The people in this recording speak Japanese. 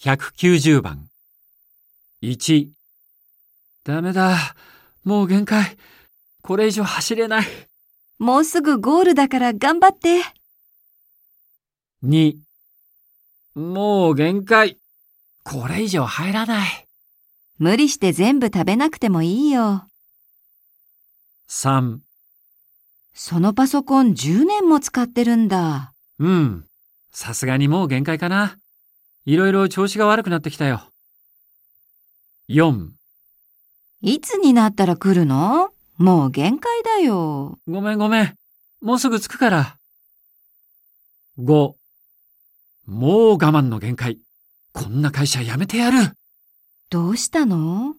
190番。1、ダメだ。もう限界。これ以上走れない。もうすぐゴールだから頑張って。2、もう限界。これ以上入らない。無理して全部食べなくてもいいよ。3、そのパソコン10年も使ってるんだ。うん。さすがにもう限界かな。いろいろ調子が悪くなってきたよ。4、いつになったら来るの？もう限界だよ。ごめんごめん。もうすぐ着くから。5、もう我慢の限界。こんな会社辞めてやる。どうしたの？